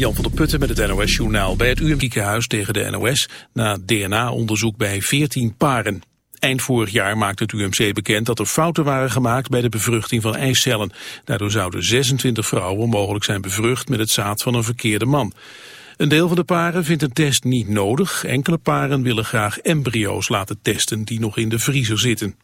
Jan van der Putten met het NOS-journaal bij het UM-ziekenhuis tegen de NOS... na DNA-onderzoek bij 14 paren. Eind vorig jaar maakte het UMC bekend dat er fouten waren gemaakt bij de bevruchting van eicellen. Daardoor zouden 26 vrouwen mogelijk zijn bevrucht met het zaad van een verkeerde man. Een deel van de paren vindt een test niet nodig. Enkele paren willen graag embryo's laten testen die nog in de vriezer zitten.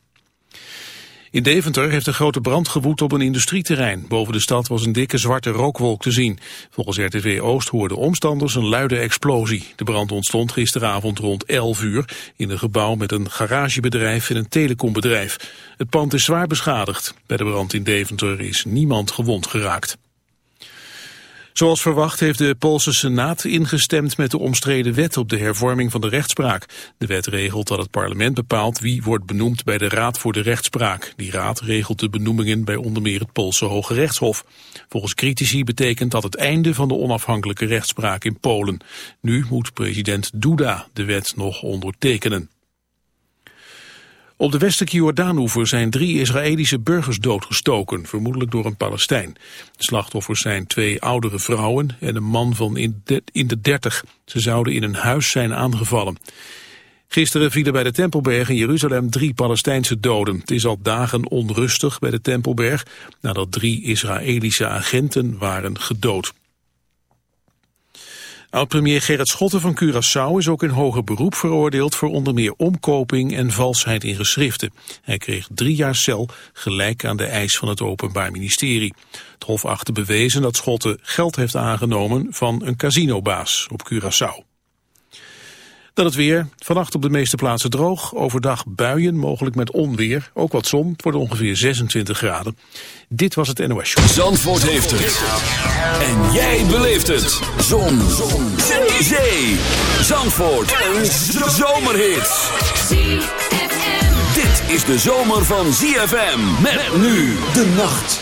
In Deventer heeft een grote brand gewoed op een industrieterrein. Boven de stad was een dikke zwarte rookwolk te zien. Volgens RTV Oost hoorden omstanders een luide explosie. De brand ontstond gisteravond rond 11 uur in een gebouw met een garagebedrijf en een telecombedrijf. Het pand is zwaar beschadigd. Bij de brand in Deventer is niemand gewond geraakt. Zoals verwacht heeft de Poolse Senaat ingestemd met de omstreden wet op de hervorming van de rechtspraak. De wet regelt dat het parlement bepaalt wie wordt benoemd bij de Raad voor de Rechtspraak. Die raad regelt de benoemingen bij onder meer het Poolse Hoge Rechtshof. Volgens critici betekent dat het einde van de onafhankelijke rechtspraak in Polen. Nu moet president Duda de wet nog ondertekenen. Op de westelijke Jordaanoever zijn drie Israëlische burgers doodgestoken, vermoedelijk door een Palestijn. De slachtoffers zijn twee oudere vrouwen en een man van in de, in de dertig. Ze zouden in een huis zijn aangevallen. Gisteren vielen bij de Tempelberg in Jeruzalem drie Palestijnse doden. Het is al dagen onrustig bij de Tempelberg nadat drie Israëlische agenten waren gedood. Oud-premier Gerrit Schotten van Curaçao is ook in hoger beroep veroordeeld voor onder meer omkoping en valsheid in geschriften. Hij kreeg drie jaar cel, gelijk aan de eis van het Openbaar Ministerie. Het Hof achtte bewezen dat Schotten geld heeft aangenomen van een casinobaas op Curaçao. Dan het weer. Vannacht op de meeste plaatsen droog. Overdag buien, mogelijk met onweer. Ook wat zon. Het wordt ongeveer 26 graden. Dit was het NOS Show. Zandvoort heeft het. En jij beleeft het. Zon. zon. Zee. Zandvoort. Een zomerhit. Dit is de zomer van ZFM. Met nu de nacht.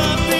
ZFM.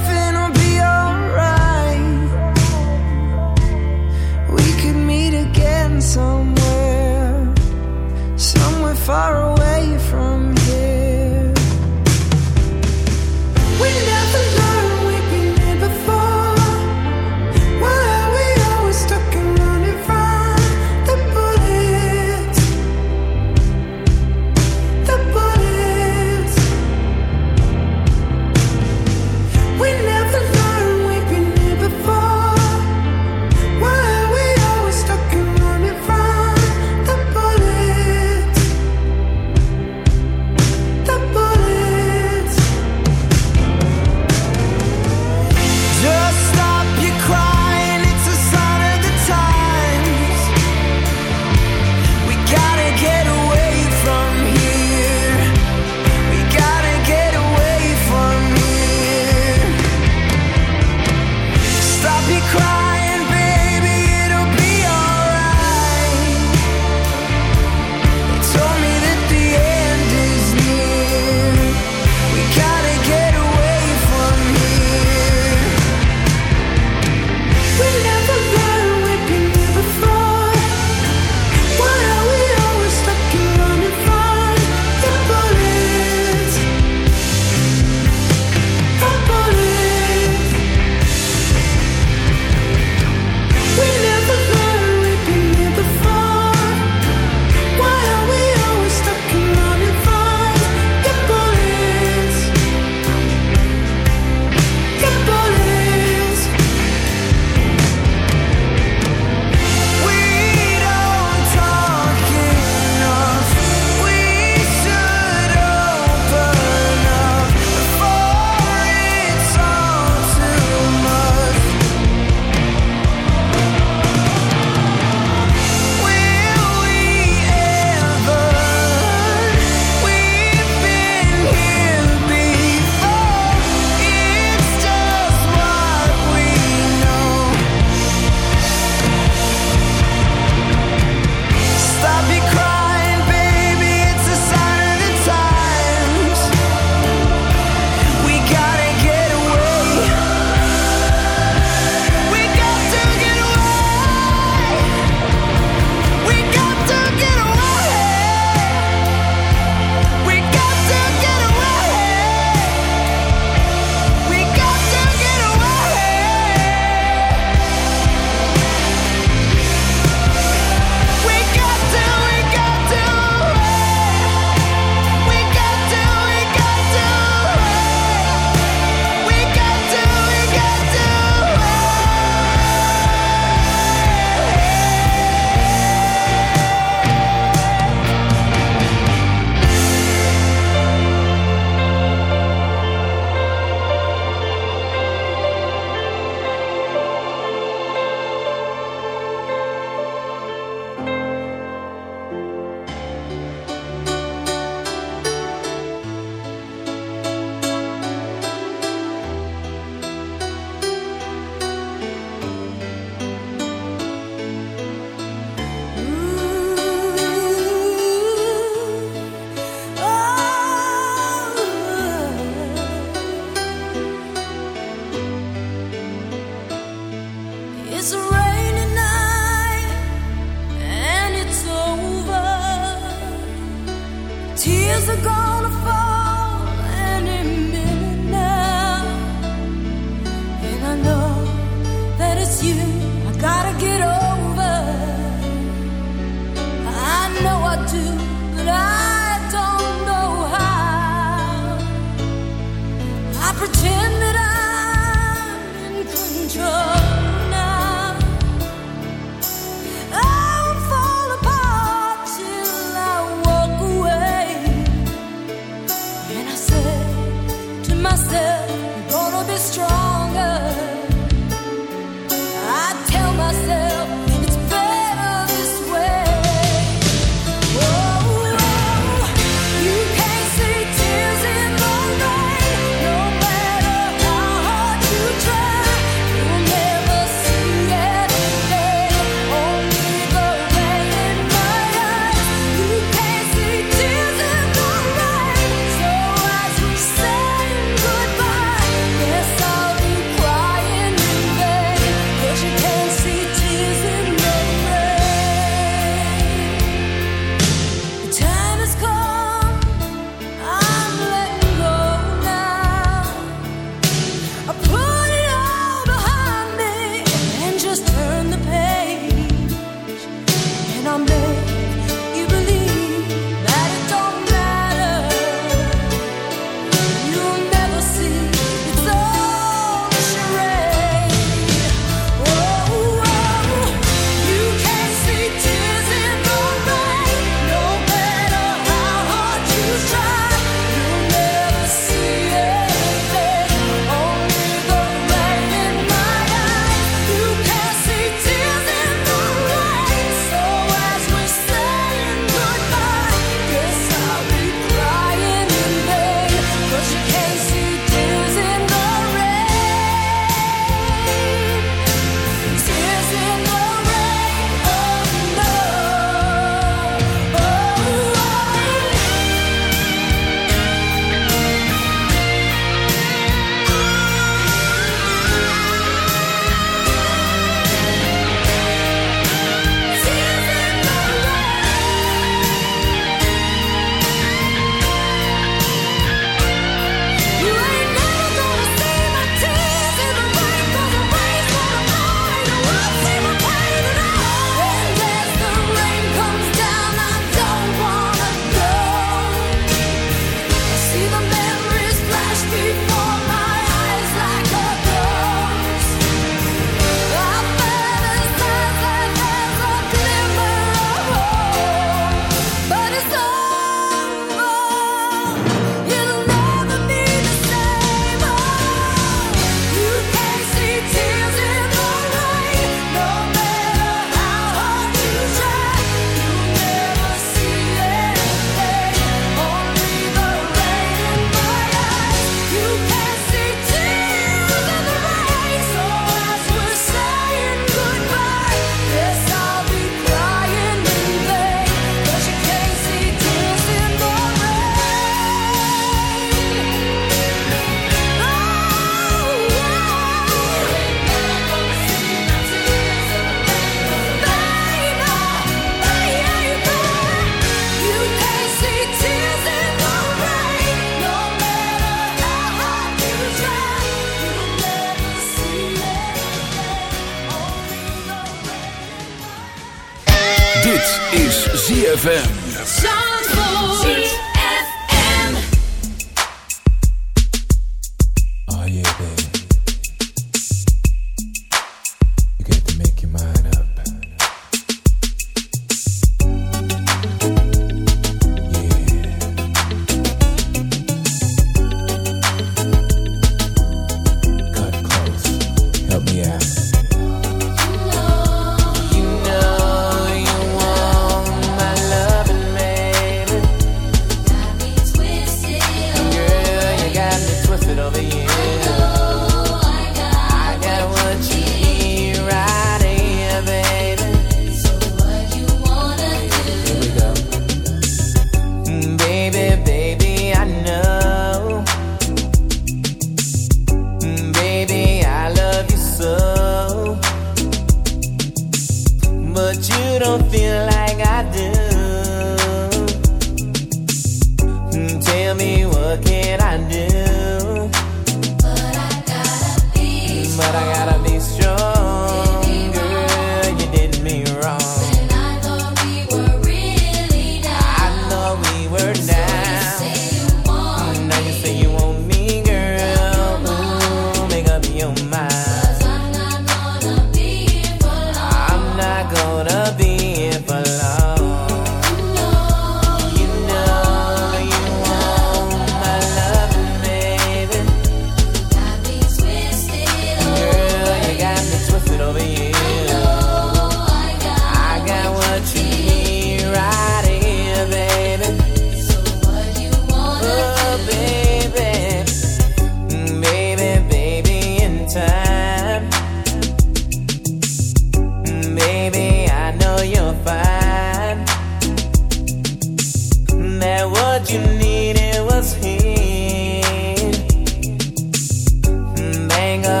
hang up.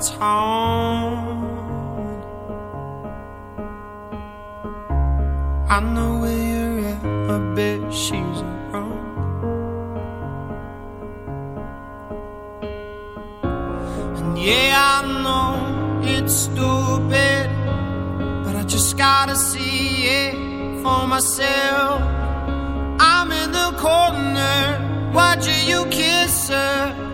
town. I know where you're at, my bet she's around. And yeah, I know it's stupid, but I just gotta see it for myself. I'm in the corner, watching you kiss her.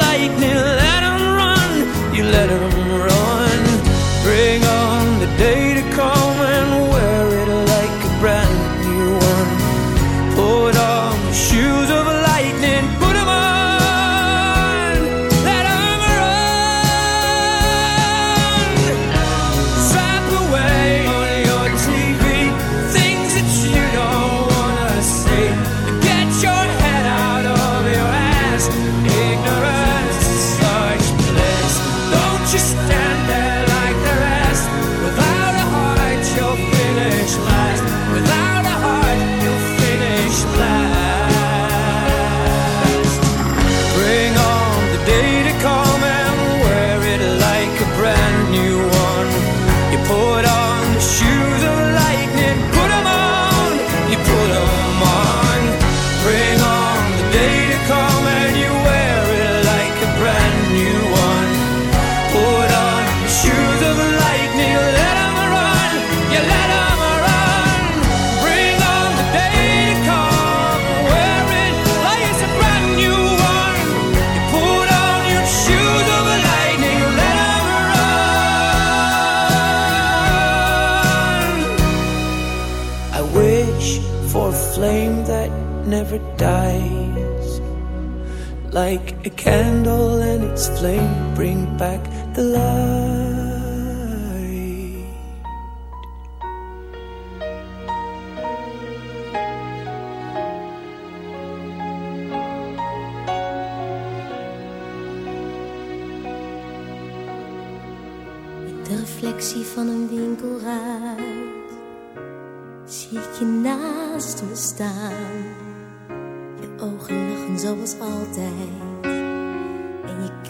flame, bring back the. De reflectie van een winkelruit zie ik je naast me staan. Je ogen lachen zoals altijd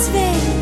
twee.